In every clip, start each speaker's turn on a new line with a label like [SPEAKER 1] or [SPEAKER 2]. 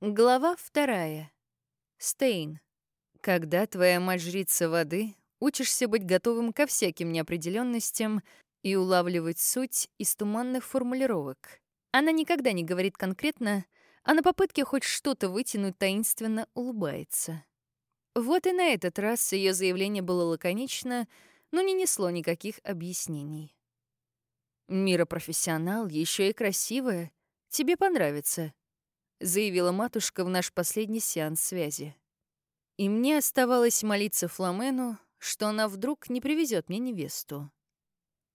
[SPEAKER 1] Глава вторая. Стейн. Когда твоя мать жрица воды, учишься быть готовым ко всяким неопределенностям и улавливать суть из туманных формулировок. Она никогда не говорит конкретно, а на попытке хоть что-то вытянуть таинственно улыбается. Вот и на этот раз ее заявление было лаконично, но не несло никаких объяснений. «Мира профессионал, еще и красивая. Тебе понравится», — заявила матушка в наш последний сеанс связи. И мне оставалось молиться Фламену, что она вдруг не привезет мне невесту.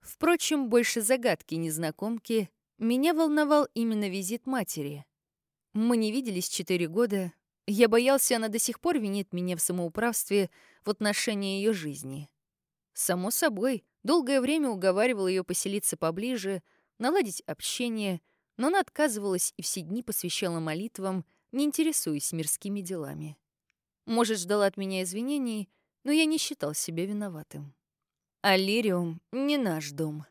[SPEAKER 1] Впрочем, больше загадки незнакомки меня волновал именно визит матери. Мы не виделись четыре года. Я боялся, она до сих пор винит меня в самоуправстве в отношении ее жизни. Само собой, долгое время уговаривал ее поселиться поближе, наладить общение — но она отказывалась и все дни посвящала молитвам, не интересуясь мирскими делами. Может, ждала от меня извинений, но я не считал себя виноватым. Алириум — не наш дом.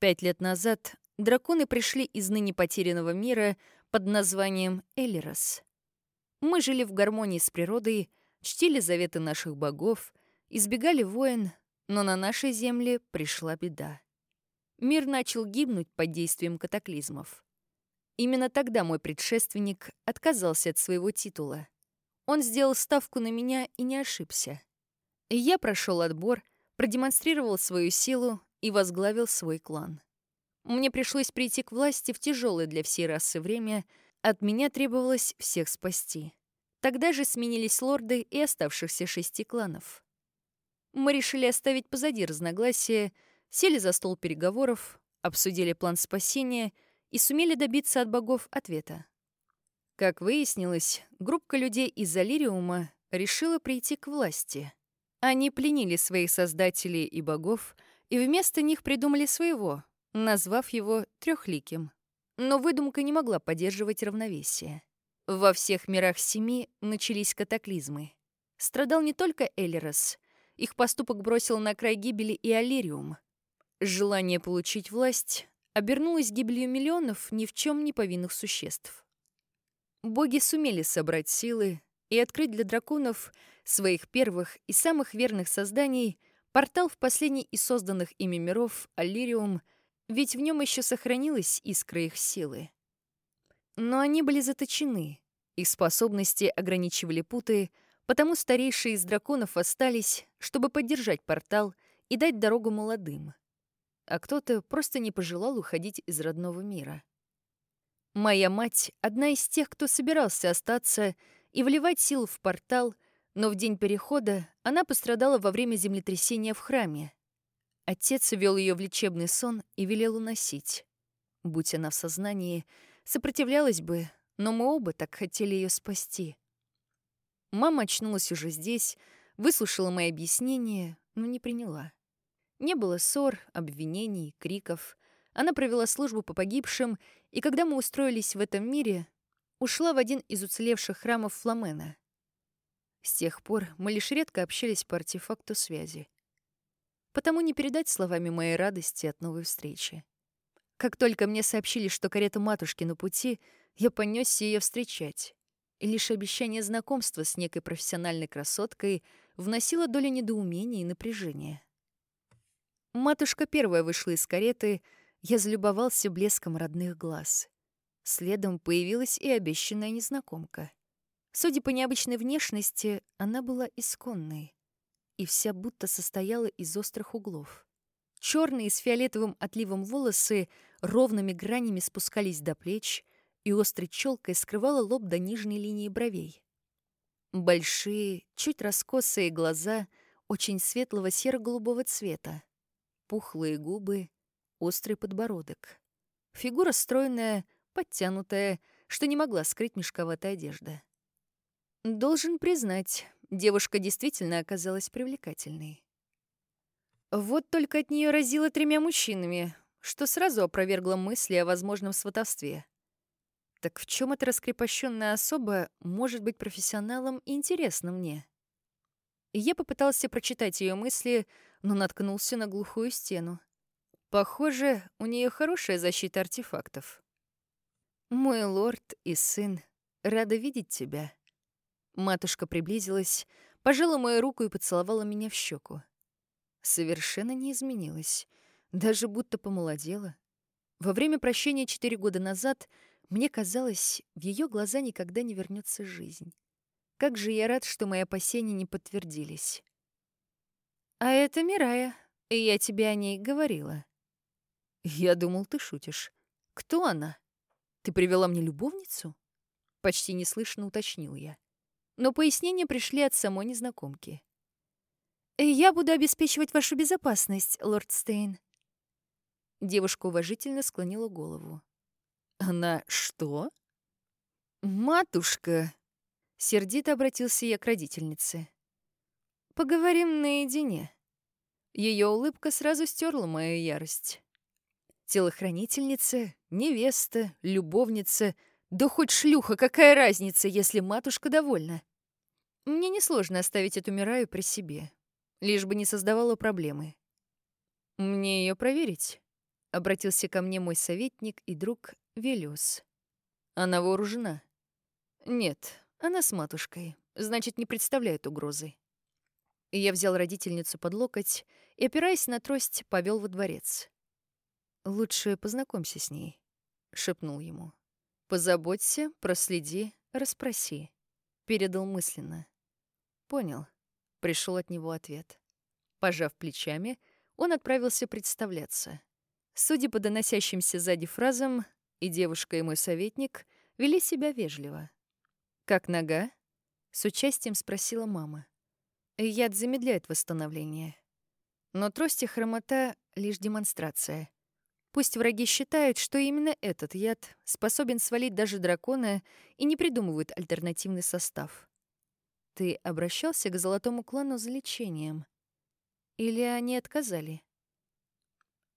[SPEAKER 1] Пять лет назад драконы пришли из ныне потерянного мира под названием Элирос. Мы жили в гармонии с природой, чтили заветы наших богов, избегали войн, но на нашей земле пришла беда. Мир начал гибнуть под действием катаклизмов. Именно тогда мой предшественник отказался от своего титула. Он сделал ставку на меня и не ошибся. Я прошел отбор, продемонстрировал свою силу и возглавил свой клан. Мне пришлось прийти к власти в тяжелое для всей расы время, от меня требовалось всех спасти. Тогда же сменились лорды и оставшихся шести кланов. Мы решили оставить позади разногласия, сели за стол переговоров, обсудили план спасения — и сумели добиться от богов ответа. Как выяснилось, группа людей из Залириума решила прийти к власти. Они пленили своих создателей и богов и вместо них придумали своего, назвав его Трехликим. Но выдумка не могла поддерживать равновесие. Во всех мирах семи начались катаклизмы. Страдал не только Элерос. Их поступок бросил на край гибели и Алириум. Желание получить власть обернулась гибелью миллионов ни в чем не повинных существ. Боги сумели собрать силы и открыть для драконов, своих первых и самых верных созданий, портал в последний из созданных ими миров Аллириум, ведь в нем еще сохранилась искра их силы. Но они были заточены, их способности ограничивали путы, потому старейшие из драконов остались, чтобы поддержать портал и дать дорогу молодым а кто-то просто не пожелал уходить из родного мира. Моя мать — одна из тех, кто собирался остаться и вливать силу в портал, но в день перехода она пострадала во время землетрясения в храме. Отец вел ее в лечебный сон и велел уносить. Будь она в сознании, сопротивлялась бы, но мы оба так хотели ее спасти. Мама очнулась уже здесь, выслушала мои объяснения, но не приняла. Не было ссор, обвинений, криков. Она провела службу по погибшим, и когда мы устроились в этом мире, ушла в один из уцелевших храмов Фламена. С тех пор мы лишь редко общались по артефакту связи. Потому не передать словами моей радости от новой встречи. Как только мне сообщили, что карета матушки на пути, я понесся ее встречать. И лишь обещание знакомства с некой профессиональной красоткой вносило долю недоумения и напряжения. Матушка первая вышла из кареты, я залюбовался блеском родных глаз. Следом появилась и обещанная незнакомка. Судя по необычной внешности, она была исконной и вся будто состояла из острых углов. Черные с фиолетовым отливом волосы ровными гранями спускались до плеч, и острой челкой скрывала лоб до нижней линии бровей. Большие, чуть раскосые глаза очень светлого серо-голубого цвета пухлые губы, острый подбородок. Фигура стройная, подтянутая, что не могла скрыть мешковатая одежда. Должен признать, девушка действительно оказалась привлекательной. Вот только от нее разило тремя мужчинами, что сразу опровергло мысли о возможном сватовстве. Так в чем эта раскрепощенная особа может быть профессионалом и интересна мне? Я попытался прочитать ее мысли, но наткнулся на глухую стену. Похоже, у нее хорошая защита артефактов. Мой лорд и сын рада видеть тебя». Матушка приблизилась, пожала мою руку и поцеловала меня в щеку. Совершенно не изменилась, даже будто помолодела. Во время прощения четыре года назад мне казалось, в ее глаза никогда не вернется жизнь. Как же я рад, что мои опасения не подтвердились. «А это Мирая, и я тебе о ней говорила». «Я думал, ты шутишь. Кто она? Ты привела мне любовницу?» Почти неслышно уточнил я. Но пояснения пришли от самой незнакомки. «Я буду обеспечивать вашу безопасность, лорд Стейн». Девушка уважительно склонила голову. «Она что?» «Матушка!» — сердито обратился я к родительнице. «Поговорим наедине». Ее улыбка сразу стерла мою ярость. Телохранительница, невеста, любовница, да хоть шлюха, какая разница, если матушка довольна? Мне несложно оставить эту Мираю при себе, лишь бы не создавала проблемы. «Мне ее проверить?» — обратился ко мне мой советник и друг Велиус. «Она вооружена?» «Нет, она с матушкой, значит, не представляет угрозы». Я взял родительницу под локоть и, опираясь на трость, повел во дворец. «Лучше познакомься с ней», — шепнул ему. «Позаботься, проследи, расспроси», — передал мысленно. «Понял», — пришел от него ответ. Пожав плечами, он отправился представляться. Судя по доносящимся сзади фразам, и девушка, и мой советник вели себя вежливо. «Как нога?» — с участием спросила мама. Яд замедляет восстановление. Но трость и хромота — лишь демонстрация. Пусть враги считают, что именно этот яд способен свалить даже дракона и не придумывают альтернативный состав. Ты обращался к золотому клану за лечением? Или они отказали?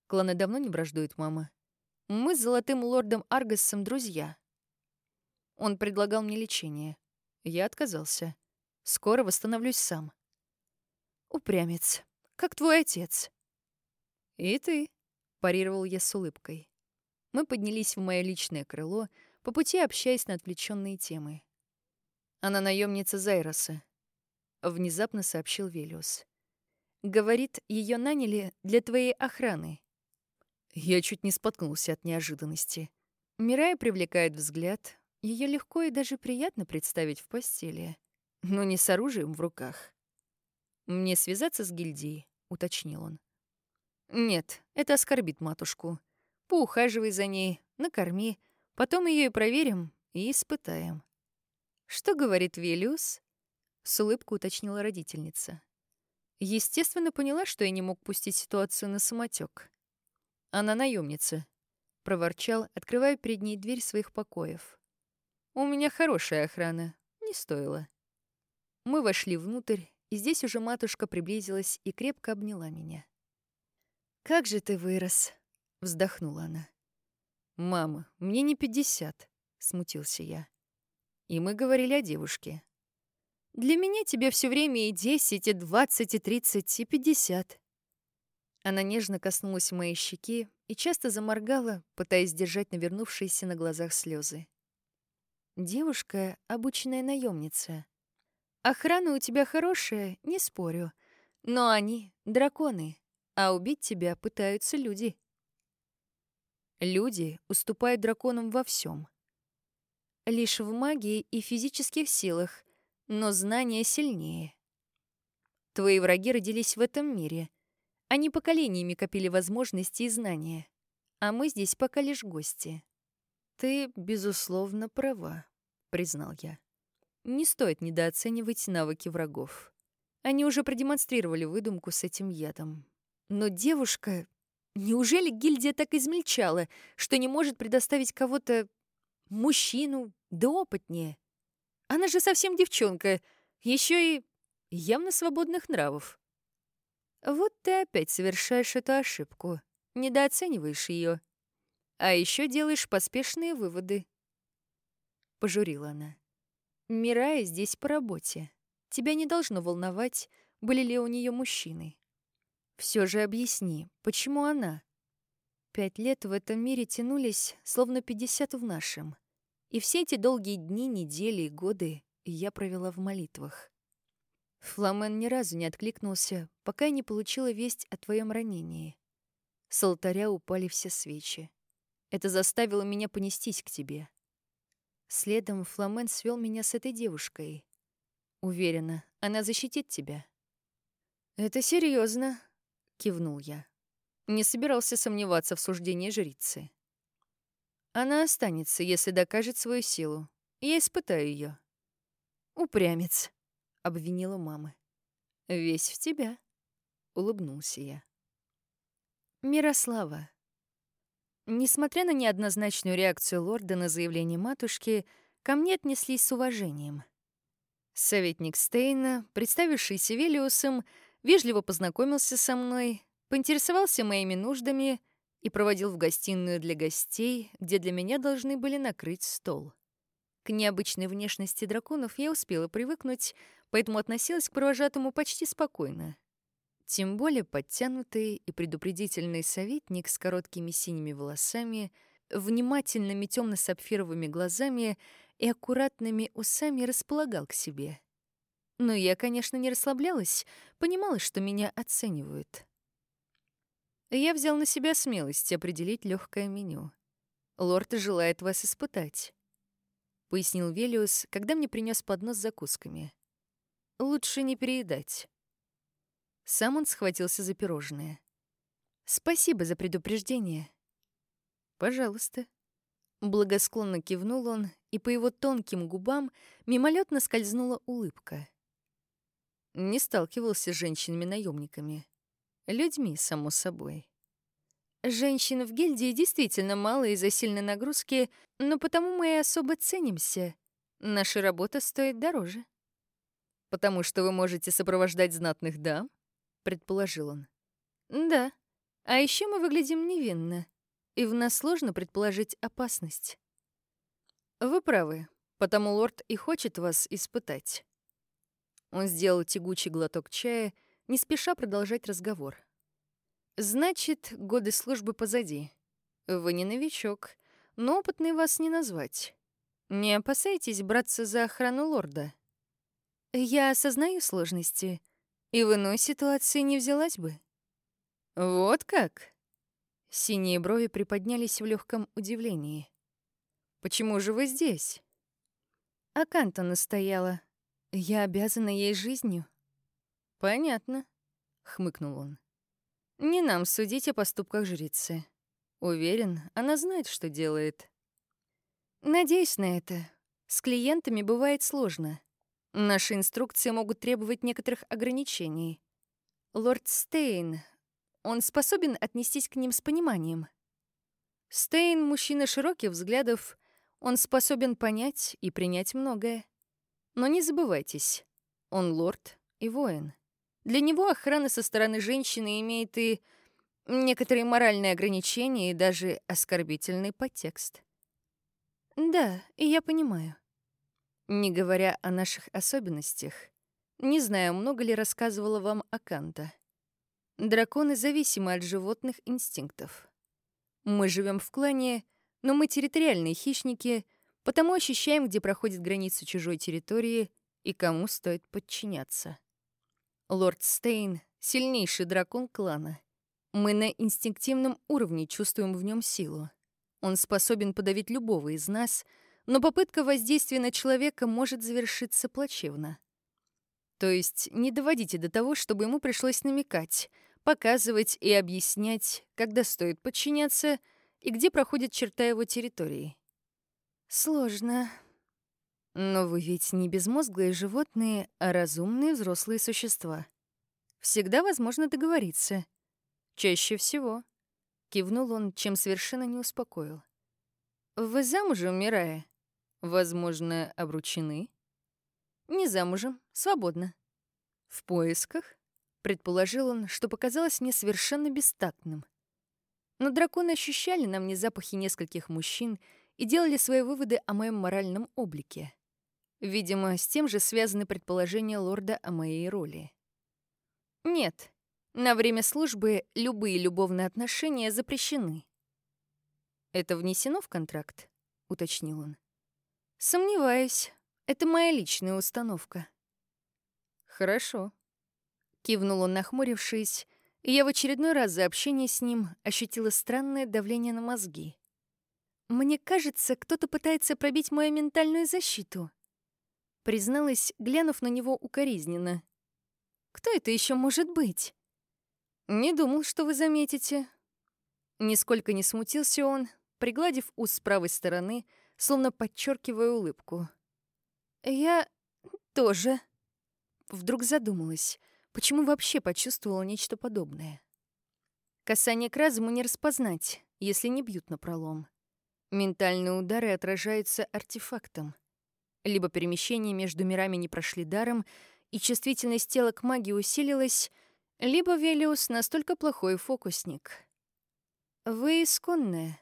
[SPEAKER 1] Кланы давно не враждуют, мама. Мы с золотым лордом Аргасом друзья. Он предлагал мне лечение. Я отказался. Скоро восстановлюсь сам. Упрямец. Как твой отец. И ты, парировал я с улыбкой. Мы поднялись в мое личное крыло, по пути общаясь на отвлеченные темы. Она наемница Зайроса, внезапно сообщил Велиус. Говорит, ее наняли для твоей охраны. Я чуть не споткнулся от неожиданности. Мирая привлекает взгляд. Ее легко и даже приятно представить в постели, но не с оружием в руках. «Мне связаться с гильдией?» — уточнил он. «Нет, это оскорбит матушку. Поухаживай за ней, накорми, потом ее и проверим, и испытаем». «Что говорит Велиус?» — с улыбкой уточнила родительница. Естественно, поняла, что я не мог пустить ситуацию на самотек. «Она наемница», — проворчал, открывая перед ней дверь своих покоев. «У меня хорошая охрана, не стоило». Мы вошли внутрь, и здесь уже матушка приблизилась и крепко обняла меня. «Как же ты вырос!» — вздохнула она. «Мама, мне не пятьдесят», — смутился я. И мы говорили о девушке. «Для меня тебе все время и десять, и двадцать, и тридцать, и пятьдесят». Она нежно коснулась моей щеки и часто заморгала, пытаясь держать навернувшиеся на глазах слезы. «Девушка — обученная наемница. Охрана у тебя хорошая, не спорю. Но они — драконы, а убить тебя пытаются люди. Люди уступают драконам во всем. Лишь в магии и физических силах, но знания сильнее. Твои враги родились в этом мире. Они поколениями копили возможности и знания. А мы здесь пока лишь гости. Ты, безусловно, права, признал я. Не стоит недооценивать навыки врагов. Они уже продемонстрировали выдумку с этим ядом. Но девушка... Неужели гильдия так измельчала, что не может предоставить кого-то... мужчину, да опытнее? Она же совсем девчонка, еще и явно свободных нравов. Вот ты опять совершаешь эту ошибку, недооцениваешь ее, а еще делаешь поспешные выводы. Пожурила она. Мирая здесь по работе. Тебя не должно волновать, были ли у нее мужчины. Все же объясни, почему она? Пять лет в этом мире тянулись, словно пятьдесят в нашем. И все эти долгие дни, недели и годы я провела в молитвах. Фламен ни разу не откликнулся, пока я не получила весть о твоем ранении. С алтаря упали все свечи. Это заставило меня понестись к тебе. Следом Фламен свел меня с этой девушкой. Уверена, она защитит тебя. Это серьезно, кивнул я. Не собирался сомневаться в суждении жрицы. Она останется, если докажет свою силу. Я испытаю ее. Упрямец, обвинила мама. Весь в тебя, улыбнулся я. Мирослава. Несмотря на неоднозначную реакцию лорда на заявление матушки, ко мне отнеслись с уважением. Советник Стейна, представившийся Велиусом, вежливо познакомился со мной, поинтересовался моими нуждами и проводил в гостиную для гостей, где для меня должны были накрыть стол. К необычной внешности драконов я успела привыкнуть, поэтому относилась к провожатому почти спокойно. Тем более подтянутый и предупредительный советник с короткими синими волосами, внимательными темно-сапфировыми глазами и аккуратными усами располагал к себе. Но я, конечно, не расслаблялась, понимала, что меня оценивают. Я взял на себя смелость определить легкое меню. «Лорд желает вас испытать», — пояснил Велиус, когда мне принес поднос с закусками. «Лучше не переедать». Сам он схватился за пирожное. «Спасибо за предупреждение». «Пожалуйста». Благосклонно кивнул он, и по его тонким губам мимолетно скользнула улыбка. Не сталкивался с женщинами-наемниками. Людьми, само собой. Женщин в гильдии действительно мало из-за сильной нагрузки, но потому мы и особо ценимся. Наша работа стоит дороже. Потому что вы можете сопровождать знатных дам, предположил он. Да. А еще мы выглядим невинно, и в нас сложно предположить опасность. Вы правы, потому лорд и хочет вас испытать. Он сделал тягучий глоток чая не спеша продолжать разговор. «Значит, годы службы позади. Вы не новичок, но опытный вас не назвать. Не опасайтесь браться за охрану лорда. Я осознаю сложности, и в иной ситуации не взялась бы». «Вот как?» Синие брови приподнялись в легком удивлении. «Почему же вы здесь?» Аканта настояла. «Я обязана ей жизнью». «Понятно», — хмыкнул он. «Не нам судить о поступках жрицы. Уверен, она знает, что делает». «Надеюсь на это. С клиентами бывает сложно. Наши инструкции могут требовать некоторых ограничений. Лорд Стейн, он способен отнестись к ним с пониманием?» Стейн — мужчина широких взглядов, он способен понять и принять многое. Но не забывайтесь, он лорд и воин. Для него охрана со стороны женщины имеет и некоторые моральные ограничения, и даже оскорбительный подтекст. Да, и я понимаю. Не говоря о наших особенностях, не знаю, много ли рассказывала вам Аканта. Драконы зависимы от животных инстинктов. Мы живем в клане, но мы территориальные хищники, потому ощущаем, где проходит граница чужой территории и кому стоит подчиняться. Лорд Стейн — сильнейший дракон клана. Мы на инстинктивном уровне чувствуем в нем силу. Он способен подавить любого из нас, но попытка воздействия на человека может завершиться плачевно. То есть не доводите до того, чтобы ему пришлось намекать, показывать и объяснять, когда стоит подчиняться и где проходит черта его территории. Сложно, но вы ведь не безмозглые животные, а разумные взрослые существа. Всегда возможно договориться. Чаще всего. Кивнул он, чем совершенно не успокоил. Вы замужем, Мирая? Возможно, обручены? Не замужем, свободно. В поисках? Предположил он, что показалось мне совершенно бестактным. Но драконы ощущали на мне запахи нескольких мужчин и делали свои выводы о моем моральном облике. Видимо, с тем же связаны предположения лорда о моей роли. Нет, на время службы любые любовные отношения запрещены. «Это внесено в контракт?» — уточнил он. Сомневаюсь. Это моя личная установка. Хорошо. Кивнул он, нахмурившись, и я в очередной раз за общение с ним ощутила странное давление на мозги. Мне кажется, кто-то пытается пробить мою ментальную защиту. Призналась, глянув на него укоризненно. Кто это еще может быть? Не думал, что вы заметите. Нисколько не смутился он, пригладив ус с правой стороны, словно подчеркивая улыбку. Я тоже. Вдруг задумалась, почему вообще почувствовала нечто подобное. Касание к разуму не распознать, если не бьют на пролом. Ментальные удары отражаются артефактом. Либо перемещения между мирами не прошли даром, и чувствительность тела к магии усилилась, либо Велиус настолько плохой фокусник. Вы исконная.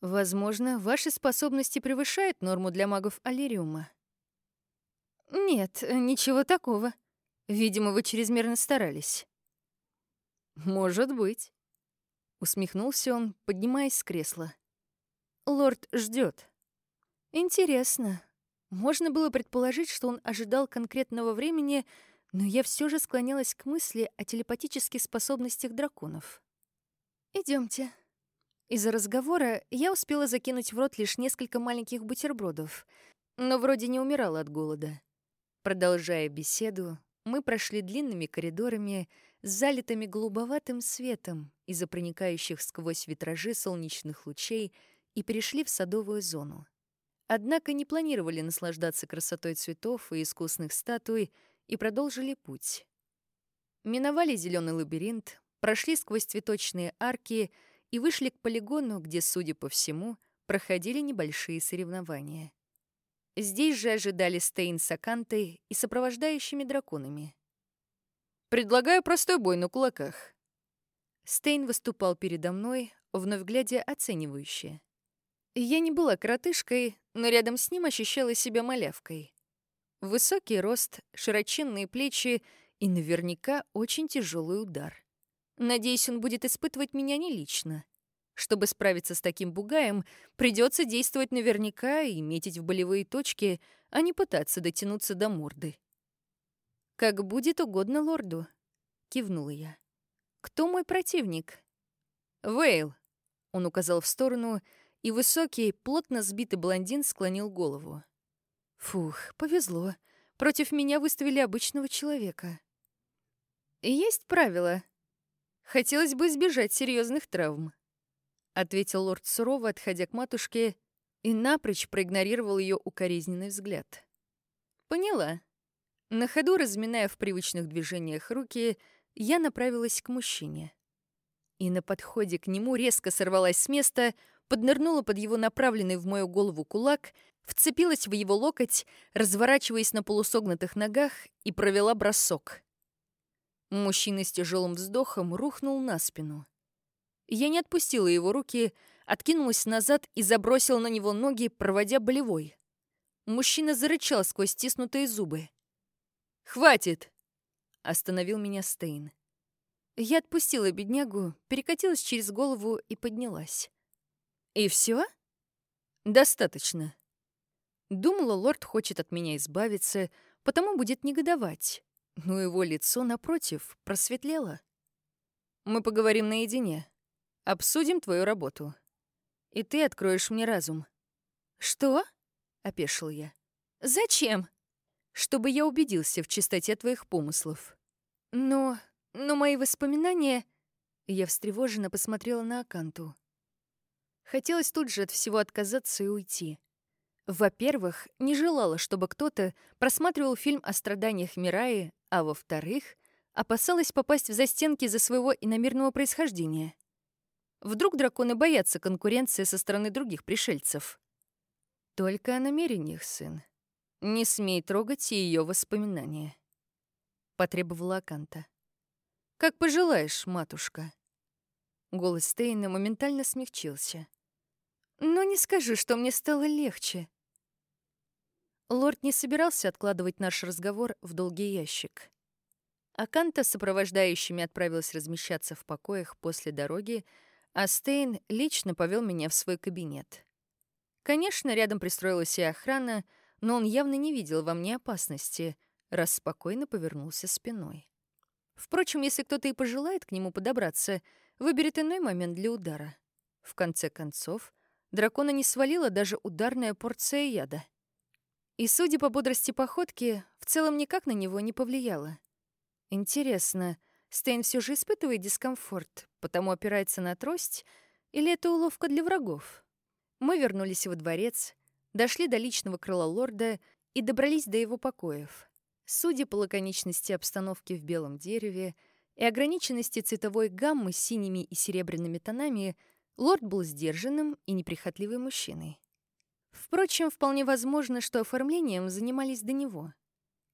[SPEAKER 1] Возможно, ваши способности превышают норму для магов Алириума. Нет, ничего такого. Видимо, вы чрезмерно старались. Может быть. Усмехнулся он, поднимаясь с кресла. Лорд ждет. Интересно. Можно было предположить, что он ожидал конкретного времени, но я все же склонялась к мысли о телепатических способностях драконов. Идемте. Из-за разговора я успела закинуть в рот лишь несколько маленьких бутербродов, но вроде не умирала от голода. Продолжая беседу, мы прошли длинными коридорами с залитыми голубоватым светом из-за проникающих сквозь витражи солнечных лучей и перешли в садовую зону. Однако не планировали наслаждаться красотой цветов и искусных статуй и продолжили путь. Миновали зеленый лабиринт, прошли сквозь цветочные арки — и вышли к полигону, где, судя по всему, проходили небольшие соревнования. Здесь же ожидали Стейн с Акантой и сопровождающими драконами. «Предлагаю простой бой на кулаках». Стейн выступал передо мной, вновь глядя оценивающе. Я не была коротышкой, но рядом с ним ощущала себя малявкой. Высокий рост, широченные плечи и наверняка очень тяжелый удар. Надеюсь, он будет испытывать меня не лично. Чтобы справиться с таким бугаем, придется действовать наверняка и метить в болевые точки, а не пытаться дотянуться до морды. «Как будет угодно лорду», — кивнула я. «Кто мой противник?» «Вейл», — он указал в сторону, и высокий, плотно сбитый блондин склонил голову. «Фух, повезло. Против меня выставили обычного человека». «Есть правила», Хотелось бы избежать серьезных травм», — ответил лорд сурово, отходя к матушке, и напрочь проигнорировал ее укоризненный взгляд. «Поняла». На ходу, разминая в привычных движениях руки, я направилась к мужчине. И на подходе к нему резко сорвалась с места, поднырнула под его направленный в мою голову кулак, вцепилась в его локоть, разворачиваясь на полусогнутых ногах и провела бросок. Мужчина с тяжелым вздохом рухнул на спину. Я не отпустила его руки, откинулась назад и забросила на него ноги, проводя болевой. Мужчина зарычал сквозь стиснутые зубы. «Хватит!» — остановил меня Стейн. Я отпустила беднягу, перекатилась через голову и поднялась. «И все? «Достаточно». Думала, лорд хочет от меня избавиться, потому будет негодовать но его лицо, напротив, просветлело. «Мы поговорим наедине. Обсудим твою работу. И ты откроешь мне разум». «Что?» — опешил я. «Зачем?» «Чтобы я убедился в чистоте твоих помыслов». «Но... но мои воспоминания...» Я встревоженно посмотрела на Аканту. Хотелось тут же от всего отказаться и уйти. Во-первых, не желала, чтобы кто-то просматривал фильм о страданиях Мираи, а во-вторых, опасалась попасть в застенки за своего иномирного происхождения. Вдруг драконы боятся конкуренции со стороны других пришельцев. Только о намерениях, сын. Не смей трогать ее воспоминания. Потребовала Аканта. «Как пожелаешь, матушка». Голос Стейна моментально смягчился. «Но не скажи, что мне стало легче», Лорд не собирался откладывать наш разговор в долгий ящик. Аканта с сопровождающими отправилась размещаться в покоях после дороги, а Стейн лично повел меня в свой кабинет. Конечно, рядом пристроилась и охрана, но он явно не видел во мне опасности, раз спокойно повернулся спиной. Впрочем, если кто-то и пожелает к нему подобраться, выберет иной момент для удара. В конце концов, дракона не свалила даже ударная порция яда. И, судя по бодрости походки, в целом никак на него не повлияло. Интересно, Стейн все же испытывает дискомфорт, потому опирается на трость, или это уловка для врагов? Мы вернулись во дворец, дошли до личного крыла лорда и добрались до его покоев. Судя по лаконичности обстановки в белом дереве и ограниченности цветовой гаммы синими и серебряными тонами, лорд был сдержанным и неприхотливым мужчиной. Впрочем, вполне возможно, что оформлением занимались до него.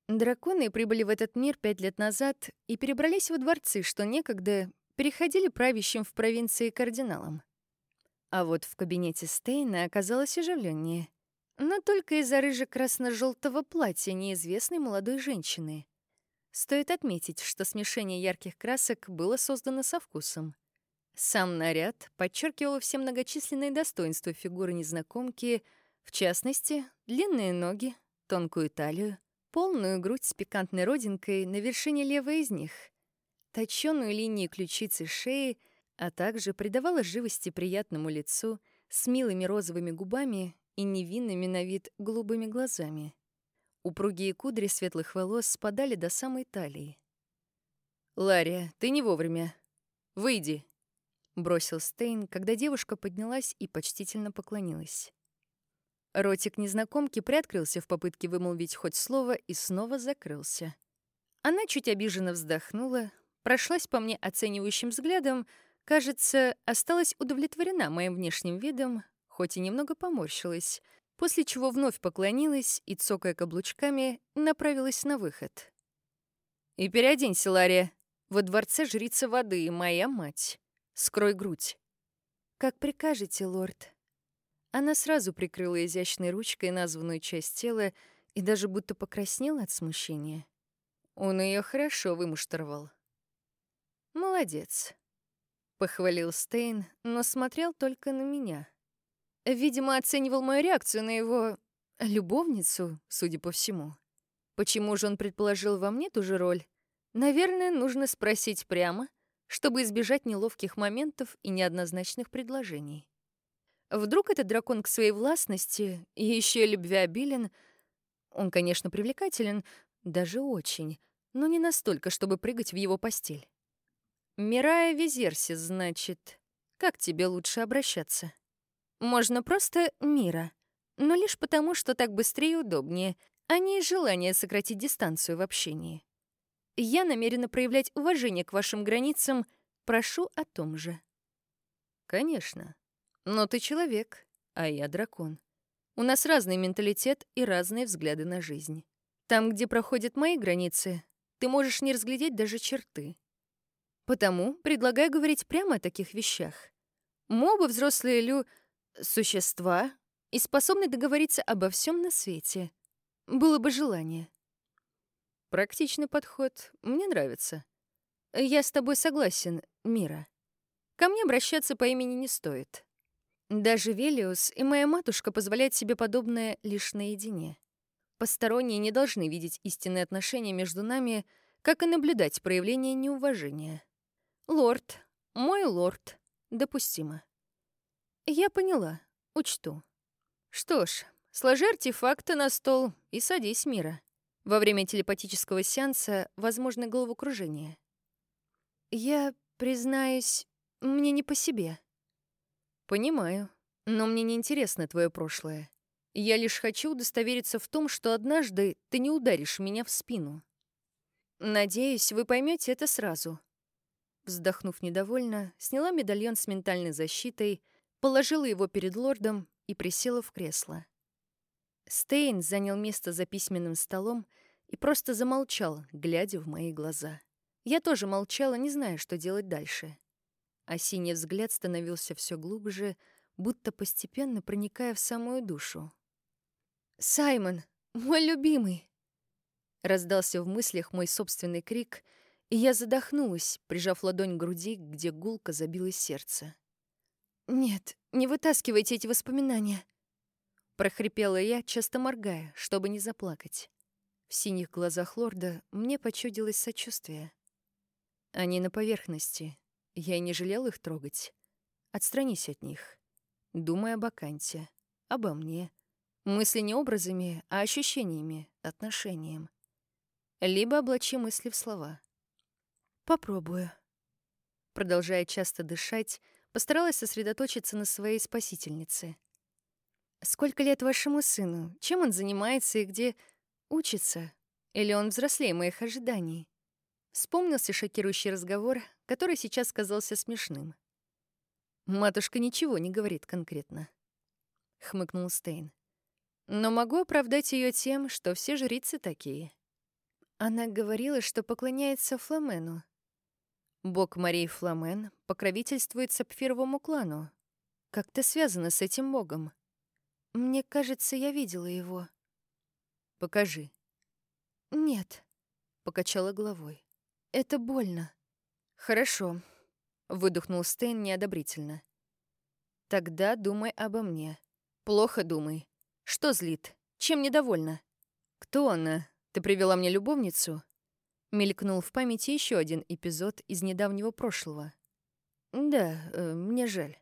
[SPEAKER 1] Драконы прибыли в этот мир пять лет назад и перебрались во дворцы, что некогда переходили правящим в провинции кардиналом. А вот в кабинете Стейна оказалось оживленнее. Но только из-за рыже-красно-желтого платья неизвестной молодой женщины. Стоит отметить, что смешение ярких красок было создано со вкусом. Сам наряд подчеркивал все многочисленные достоинства фигуры незнакомки, в частности, длинные ноги, тонкую талию, полную грудь с пикантной родинкой на вершине левой из них, точёную линию ключицы шеи, а также придавала живости приятному лицу с милыми розовыми губами и невинными на вид голубыми глазами. Упругие кудри светлых волос спадали до самой талии. «Лария, ты не вовремя. Выйди», — бросил Стейн, когда девушка поднялась и почтительно поклонилась. Ротик незнакомки приоткрылся в попытке вымолвить хоть слово и снова закрылся. Она чуть обиженно вздохнула, прошлась по мне оценивающим взглядом, кажется, осталась удовлетворена моим внешним видом, хоть и немного поморщилась, после чего вновь поклонилась и, цокая каблучками, направилась на выход. «И переоденься, Лария. Во дворце жрица воды, моя мать. Скрой грудь». «Как прикажете, лорд». Она сразу прикрыла изящной ручкой названную часть тела и даже будто покраснела от смущения. Он ее хорошо вымуштровал. «Молодец», — похвалил Стейн, но смотрел только на меня. Видимо, оценивал мою реакцию на его... любовницу, судя по всему. Почему же он предположил во мне ту же роль? Наверное, нужно спросить прямо, чтобы избежать неловких моментов и неоднозначных предложений. Вдруг этот дракон к своей властности и еще любвеобилен. Он, конечно, привлекателен, даже очень, но не настолько, чтобы прыгать в его постель. Мирая Визерсис, значит. Как тебе лучше обращаться? Можно просто Мира, но лишь потому, что так быстрее и удобнее, а не из желания сократить дистанцию в общении. Я намерена проявлять уважение к вашим границам, прошу о том же. Конечно. Но ты человек, а я дракон. У нас разный менталитет и разные взгляды на жизнь. Там, где проходят мои границы, ты можешь не разглядеть даже черты. Потому предлагаю говорить прямо о таких вещах. Мобы, взрослые лю существа и способны договориться обо всем на свете. Было бы желание. Практичный подход. Мне нравится. Я с тобой согласен, Мира. Ко мне обращаться по имени не стоит. Даже Велиус и моя матушка позволяют себе подобное лишь наедине. Посторонние не должны видеть истинные отношения между нами, как и наблюдать проявление неуважения. Лорд, мой лорд, допустимо. Я поняла, учту. Что ж, сложи артефакты на стол и садись, Мира. Во время телепатического сеанса возможно головокружение. Я, признаюсь, мне не по себе. Понимаю, но мне не интересно твое прошлое. Я лишь хочу удостовериться в том, что однажды ты не ударишь меня в спину. Надеюсь, вы поймете это сразу. Вздохнув недовольно, сняла медальон с ментальной защитой — положила его перед лордом и присела в кресло. Стейн занял место за письменным столом и просто замолчал, глядя в мои глаза. Я тоже молчала, не зная, что делать дальше. А синий взгляд становился все глубже, будто постепенно проникая в самую душу. «Саймон, мой любимый!» Раздался в мыслях мой собственный крик, и я задохнулась, прижав ладонь к груди, где гулко забилось сердце. «Нет, не вытаскивайте эти воспоминания». прохрипела я, часто моргая, чтобы не заплакать. В синих глазах лорда мне почудилось сочувствие. Они на поверхности. Я и не жалел их трогать. Отстранись от них. Думай об Аканте, обо мне. Мысли не образами, а ощущениями, отношением. Либо облачи мысли в слова. Попробую. Продолжая часто дышать, постаралась сосредоточиться на своей спасительнице. Сколько лет вашему сыну? Чем он занимается и где учится? Или он взрослее моих ожиданий? Вспомнился шокирующий разговор, который сейчас казался смешным. «Матушка ничего не говорит конкретно», — хмыкнул Стейн. «Но могу оправдать ее тем, что все жрицы такие». Она говорила, что поклоняется Фламену. Бог Марии Фламен покровительствует сапфировому клану. Как-то связано с этим богом. Мне кажется, я видела его. «Покажи». «Нет», — покачала головой. Это больно. Хорошо, выдохнул Стейн неодобрительно. Тогда думай обо мне. Плохо думай. Что злит? Чем недовольна? Кто она? Ты привела мне любовницу? Мелькнул в памяти еще один эпизод из недавнего прошлого. Да, э, мне жаль,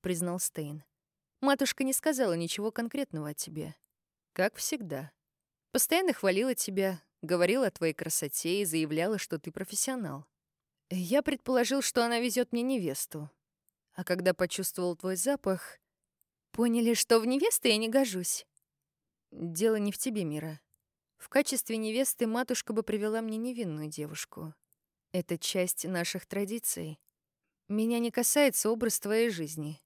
[SPEAKER 1] признал Стейн. Матушка не сказала ничего конкретного о тебе. Как всегда. Постоянно хвалила тебя, Говорила о твоей красоте и заявляла, что ты профессионал. Я предположил, что она везет мне невесту. А когда почувствовал твой запах, поняли, что в невесты я не гожусь. Дело не в тебе, Мира. В качестве невесты матушка бы привела мне невинную девушку. Это часть наших традиций. Меня не касается образ твоей жизни.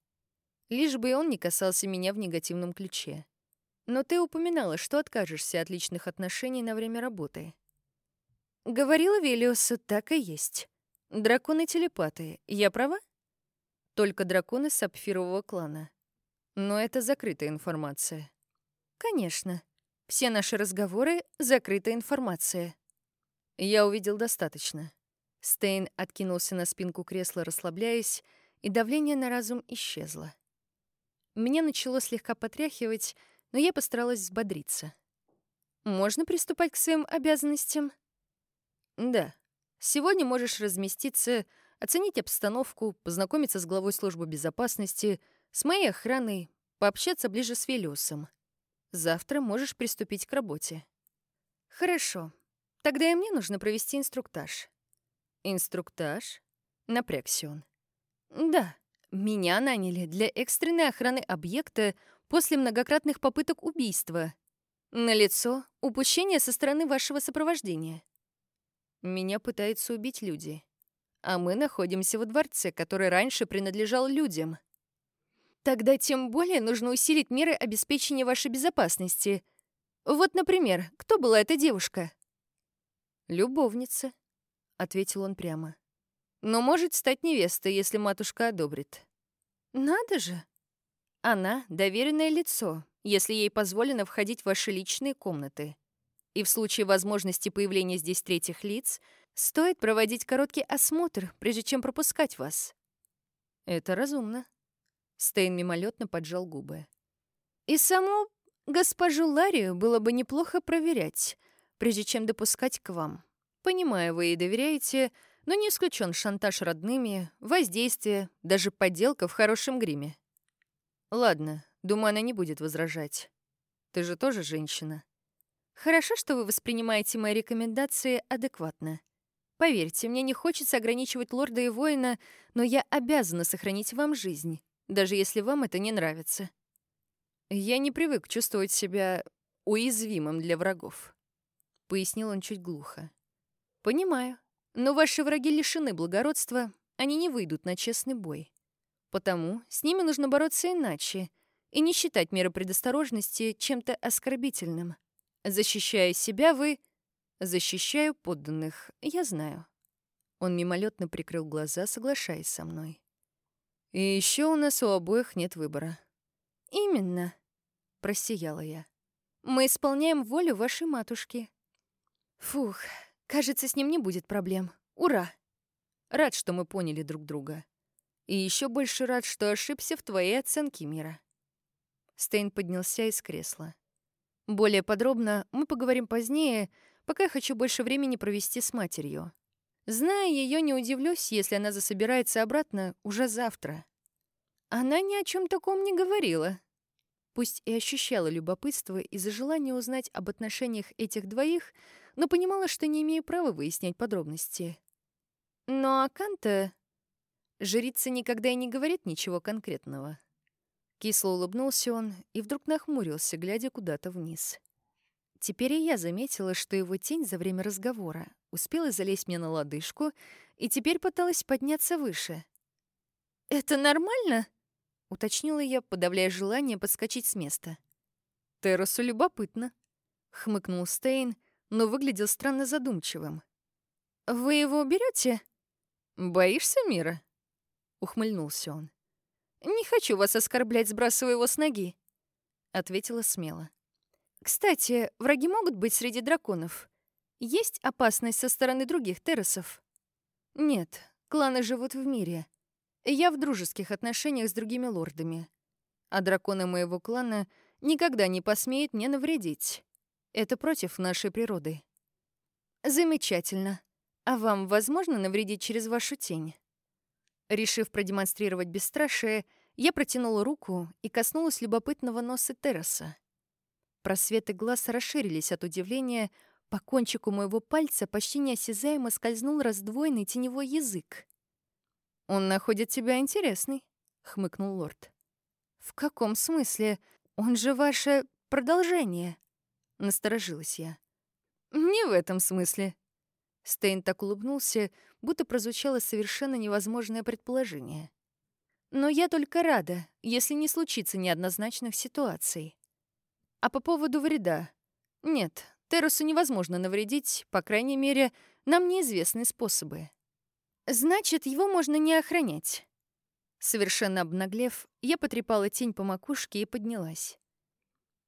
[SPEAKER 1] Лишь бы он не касался меня в негативном ключе. Но ты упоминала, что откажешься от личных отношений на время работы. Говорила Велиосу, так и есть. Драконы-телепаты, я права? Только драконы сапфирового клана. Но это закрытая информация. Конечно. Все наши разговоры — закрытая информация. Я увидел достаточно. Стейн откинулся на спинку кресла, расслабляясь, и давление на разум исчезло. Меня начало слегка потряхивать, но я постаралась взбодриться. «Можно приступать к своим обязанностям?» «Да. Сегодня можешь разместиться, оценить обстановку, познакомиться с главой службы безопасности, с моей охраной, пообщаться ближе с Велиусом. Завтра можешь приступить к работе». «Хорошо. Тогда и мне нужно провести инструктаж». «Инструктаж?» — напрягся он. «Да, меня наняли для экстренной охраны объекта, после многократных попыток убийства. Налицо упущение со стороны вашего сопровождения. Меня пытаются убить люди. А мы находимся во дворце, который раньше принадлежал людям. Тогда тем более нужно усилить меры обеспечения вашей безопасности. Вот, например, кто была эта девушка? «Любовница», — ответил он прямо. «Но может стать невестой, если матушка одобрит». «Надо же!» Она — доверенное лицо, если ей позволено входить в ваши личные комнаты. И в случае возможности появления здесь третьих лиц, стоит проводить короткий осмотр, прежде чем пропускать вас. Это разумно. Стейн мимолетно поджал губы. И саму госпожу Ларию было бы неплохо проверять, прежде чем допускать к вам. Понимаю, вы ей доверяете, но не исключен шантаж родными, воздействие, даже подделка в хорошем гриме. Ладно, думаю, она не будет возражать. Ты же тоже женщина. Хорошо, что вы воспринимаете мои рекомендации адекватно. Поверьте, мне не хочется ограничивать лорда и воина, но я обязана сохранить вам жизнь, даже если вам это не нравится. Я не привык чувствовать себя уязвимым для врагов, пояснил он чуть глухо. Понимаю, но ваши враги лишены благородства, они не выйдут на честный бой. Потому с ними нужно бороться иначе и не считать меры предосторожности чем-то оскорбительным. Защищая себя, вы... Защищаю подданных, я знаю. Он мимолетно прикрыл глаза, соглашаясь со мной. И еще у нас у обоих нет выбора. Именно, просияла я. Мы исполняем волю вашей матушки. Фух, кажется, с ним не будет проблем. Ура! Рад, что мы поняли друг друга. И еще больше рад, что ошибся в твоей оценке мира. Стейн поднялся из кресла. Более подробно мы поговорим позднее, пока я хочу больше времени провести с матерью. Зная ее, не удивлюсь, если она засобирается обратно уже завтра. Она ни о чем таком не говорила. Пусть и ощущала любопытство из-за желания узнать об отношениях этих двоих, но понимала, что не имею права выяснять подробности. Но Аканта... Жрица никогда и не говорит ничего конкретного. Кисло улыбнулся он и вдруг нахмурился, глядя куда-то вниз. Теперь и я заметила, что его тень за время разговора успела залезть мне на лодыжку и теперь пыталась подняться выше. «Это нормально?» — уточнила я, подавляя желание подскочить с места. «Террасу любопытно», — хмыкнул Стейн, но выглядел странно задумчивым. «Вы его берете? «Боишься мира?» — ухмыльнулся он. «Не хочу вас оскорблять, сбрасывая его с ноги», — ответила смело. «Кстати, враги могут быть среди драконов. Есть опасность со стороны других террасов?» «Нет, кланы живут в мире. Я в дружеских отношениях с другими лордами. А драконы моего клана никогда не посмеют мне навредить. Это против нашей природы». «Замечательно. А вам возможно навредить через вашу тень?» Решив продемонстрировать бесстрашие, я протянула руку и коснулась любопытного носа терраса. Просветы глаз расширились от удивления, по кончику моего пальца почти неосязаемо скользнул раздвоенный теневой язык. «Он находит тебя интересный», — хмыкнул лорд. «В каком смысле? Он же ваше продолжение», — насторожилась я. «Не в этом смысле». Стейн так улыбнулся, будто прозвучало совершенно невозможное предположение. Но я только рада, если не случится неоднозначных ситуаций. А по поводу вреда. Нет, Террусу невозможно навредить, по крайней мере, нам неизвестны способы. Значит, его можно не охранять. Совершенно обнаглев, я потрепала тень по макушке и поднялась.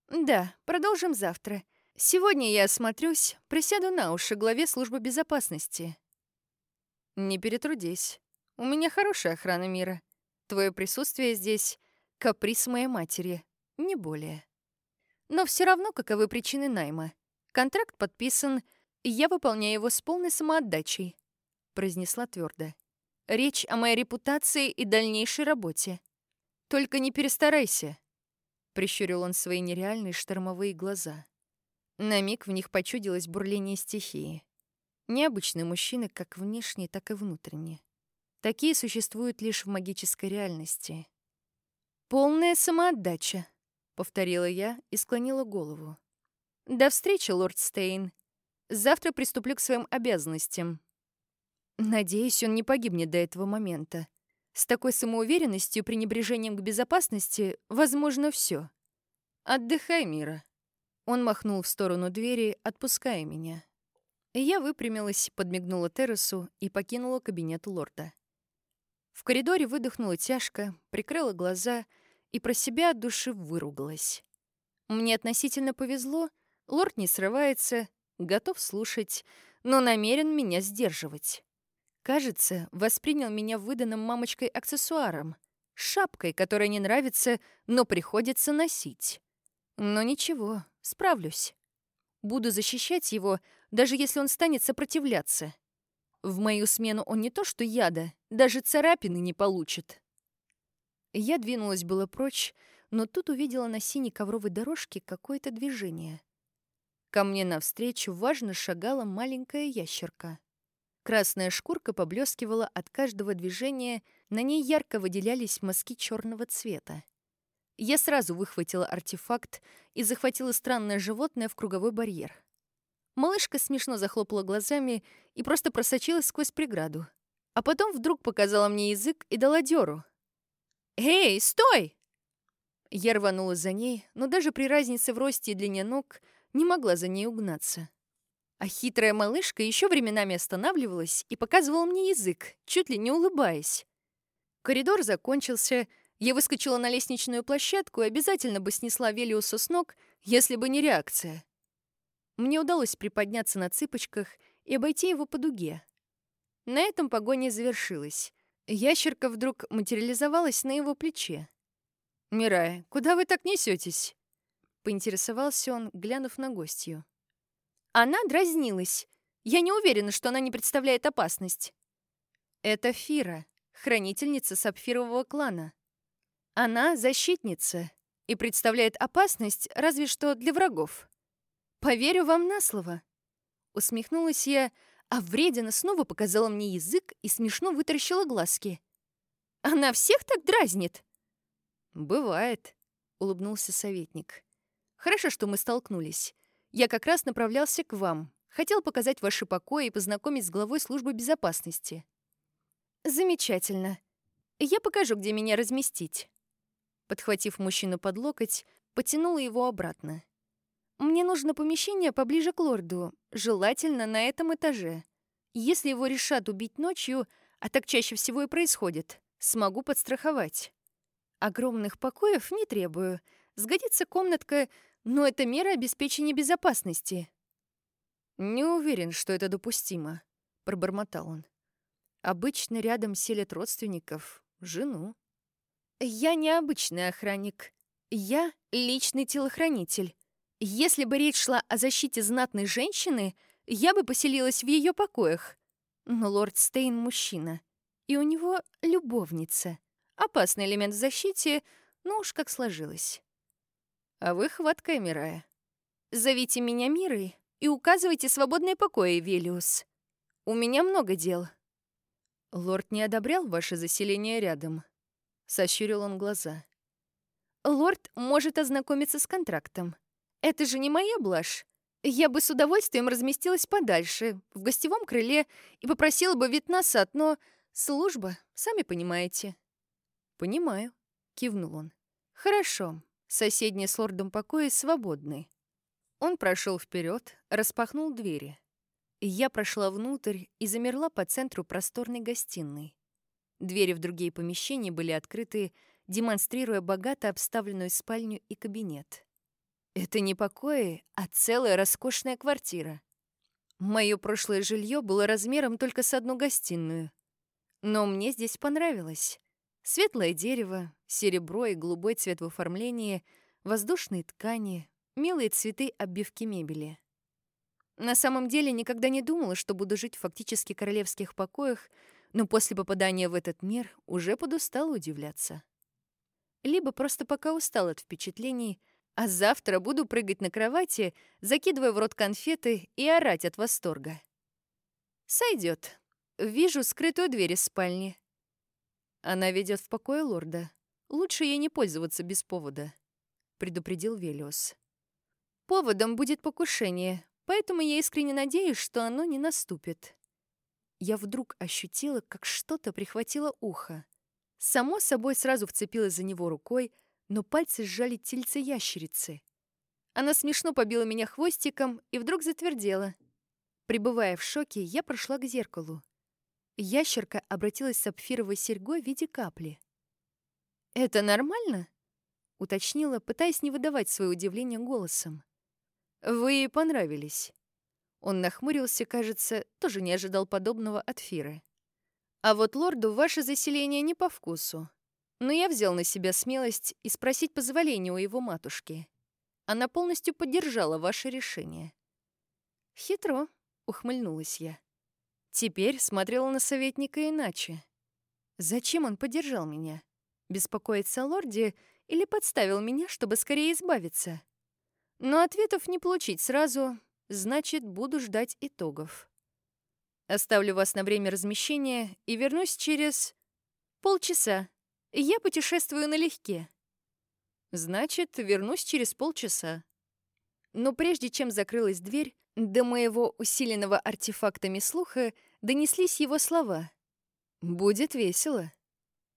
[SPEAKER 1] Да, продолжим завтра. Сегодня я осмотрюсь, присяду на уши главе службы безопасности. Не перетрудись. У меня хорошая охрана мира. Твое присутствие здесь — каприз моей матери, не более. Но все равно каковы причины найма. Контракт подписан, и я выполняю его с полной самоотдачей, произнесла твердо. Речь о моей репутации и дальнейшей работе. Только не перестарайся, прищурил он свои нереальные штормовые глаза. На миг в них почудилось бурление стихии. Необычные мужчины как внешне, так и внутренне. Такие существуют лишь в магической реальности. «Полная самоотдача», — повторила я и склонила голову. «До встречи, лорд Стейн. Завтра приступлю к своим обязанностям». Надеюсь, он не погибнет до этого момента. С такой самоуверенностью и пренебрежением к безопасности возможно все. «Отдыхай, Мира». Он махнул в сторону двери, отпуская меня. Я выпрямилась, подмигнула террасу и покинула кабинет лорда. В коридоре выдохнула тяжко, прикрыла глаза и про себя от души выругалась. Мне относительно повезло, лорд не срывается, готов слушать, но намерен меня сдерживать. Кажется, воспринял меня выданным мамочкой аксессуаром, шапкой, которая не нравится, но приходится носить. Но ничего, справлюсь. Буду защищать его, даже если он станет сопротивляться. В мою смену он не то что яда, даже царапины не получит. Я двинулась было прочь, но тут увидела на синей ковровой дорожке какое-то движение. Ко мне навстречу важно шагала маленькая ящерка. Красная шкурка поблескивала от каждого движения, на ней ярко выделялись мазки черного цвета. Я сразу выхватила артефакт и захватила странное животное в круговой барьер. Малышка смешно захлопала глазами и просто просочилась сквозь преграду. А потом вдруг показала мне язык и дала дёру. «Эй, стой!» Я рванулась за ней, но даже при разнице в росте и длине ног не могла за ней угнаться. А хитрая малышка еще временами останавливалась и показывала мне язык, чуть ли не улыбаясь. Коридор закончился, я выскочила на лестничную площадку и обязательно бы снесла Велиуса с ног, если бы не реакция. Мне удалось приподняться на цыпочках и обойти его по дуге. На этом погоня завершилась. Ящерка вдруг материализовалась на его плече. «Мирая, куда вы так несетесь? поинтересовался он, глянув на гостью. Она дразнилась. Я не уверена, что она не представляет опасность. Это Фира, хранительница сапфирового клана. Она защитница и представляет опасность разве что для врагов. Поверю вам на слово. Усмехнулась я, а вредина снова показала мне язык и смешно вытаращила глазки. Она всех так дразнит? Бывает, улыбнулся советник. Хорошо, что мы столкнулись. Я как раз направлялся к вам. Хотел показать ваши покои и познакомить с главой службы безопасности. Замечательно. Я покажу, где меня разместить. Подхватив мужчину под локоть, потянула его обратно. Мне нужно помещение поближе к лорду, желательно на этом этаже. Если его решат убить ночью, а так чаще всего и происходит, смогу подстраховать. Огромных покоев не требую. Сгодится комнатка но это мера обеспечения безопасности. Не уверен, что это допустимо, пробормотал он. Обычно рядом селят родственников, жену. Я не обычный охранник. Я личный телохранитель. Если бы речь шла о защите знатной женщины, я бы поселилась в ее покоях. Но лорд Стейн мужчина, и у него любовница. Опасный элемент в защите, ну уж как сложилось. А вы хваткая, Мирая. Зовите меня Мирой и указывайте свободные покои, Велиус. У меня много дел. Лорд не одобрял ваше заселение рядом. Сощурил он глаза. Лорд может ознакомиться с контрактом. Это же не моя блажь. Я бы с удовольствием разместилась подальше, в гостевом крыле, и попросила бы вид на сад, но служба, сами понимаете. «Понимаю», — кивнул он. «Хорошо, Соседние с лордом покои свободны. Он прошел вперед, распахнул двери. Я прошла внутрь и замерла по центру просторной гостиной. Двери в другие помещения были открыты, демонстрируя богато обставленную спальню и кабинет. Это не покои, а целая роскошная квартира. Мое прошлое жилье было размером только с одну гостиную. Но мне здесь понравилось. Светлое дерево, серебро и голубой цвет в оформлении, воздушные ткани, милые цветы обивки мебели. На самом деле никогда не думала, что буду жить в фактически королевских покоях, но после попадания в этот мир уже подустала удивляться. Либо просто пока устал от впечатлений, а завтра буду прыгать на кровати, закидывая в рот конфеты и орать от восторга. Сойдет. Вижу скрытую дверь из спальни. Она ведет в покое лорда. Лучше ей не пользоваться без повода, предупредил Велиос. Поводом будет покушение, поэтому я искренне надеюсь, что оно не наступит. Я вдруг ощутила, как что-то прихватило ухо. Само собой сразу вцепилась за него рукой, но пальцы сжали тельце ящерицы. Она смешно побила меня хвостиком и вдруг затвердела. Прибывая в шоке, я прошла к зеркалу. Ящерка обратилась с сапфировой серьгой в виде капли. «Это нормально?» — уточнила, пытаясь не выдавать свое удивление голосом. «Вы понравились». Он нахмурился, кажется, тоже не ожидал подобного от Фиры. «А вот лорду ваше заселение не по вкусу. Но я взял на себя смелость и спросить позволения у его матушки. Она полностью поддержала ваше решение». «Хитро», — ухмыльнулась я. Теперь смотрела на советника иначе. Зачем он поддержал меня? Беспокоиться о лорде или подставил меня, чтобы скорее избавиться? Но ответов не получить сразу, значит, буду ждать итогов. Оставлю вас на время размещения и вернусь через полчаса. Я путешествую налегке. Значит, вернусь через полчаса. Но прежде чем закрылась дверь, до моего усиленного артефактами слуха донеслись его слова. «Будет весело».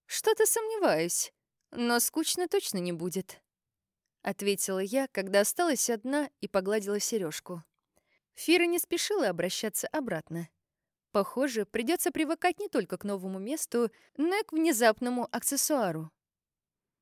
[SPEAKER 1] «Что-то сомневаюсь, но скучно точно не будет», — ответила я, когда осталась одна и погладила сережку. Фира не спешила обращаться обратно. Похоже, придется привыкать не только к новому месту, но и к внезапному аксессуару.